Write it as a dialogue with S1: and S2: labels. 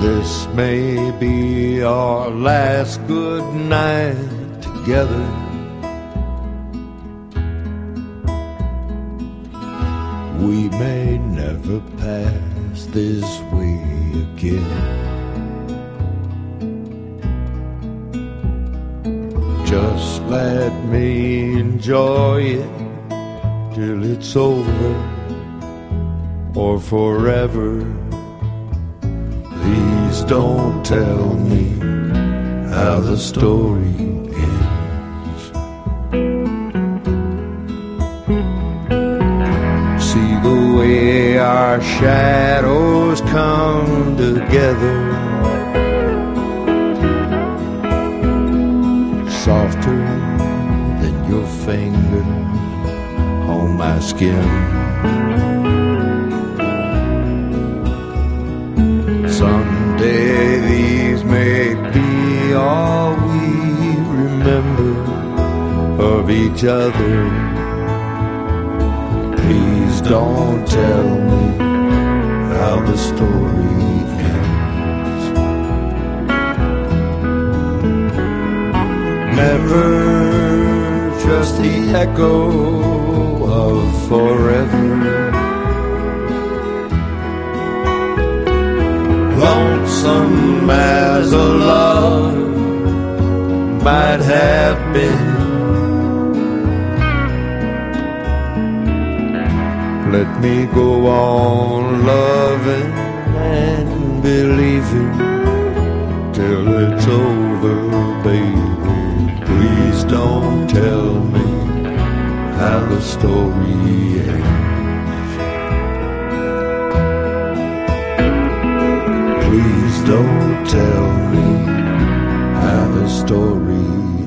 S1: This may be our last good night together. We may never pass this way again. Just let me enjoy it till it's over or forever. Please don't tell me how the story ends. See the way our shadows come together. Softer than your finger on my skin. Of each other. Please don't tell me how the story ends. Never just the echo of forever. lonesome as a love might have been. Let me go on loving and believing till it's over, baby. Please don't tell me how the story ends. Please don't tell me how the story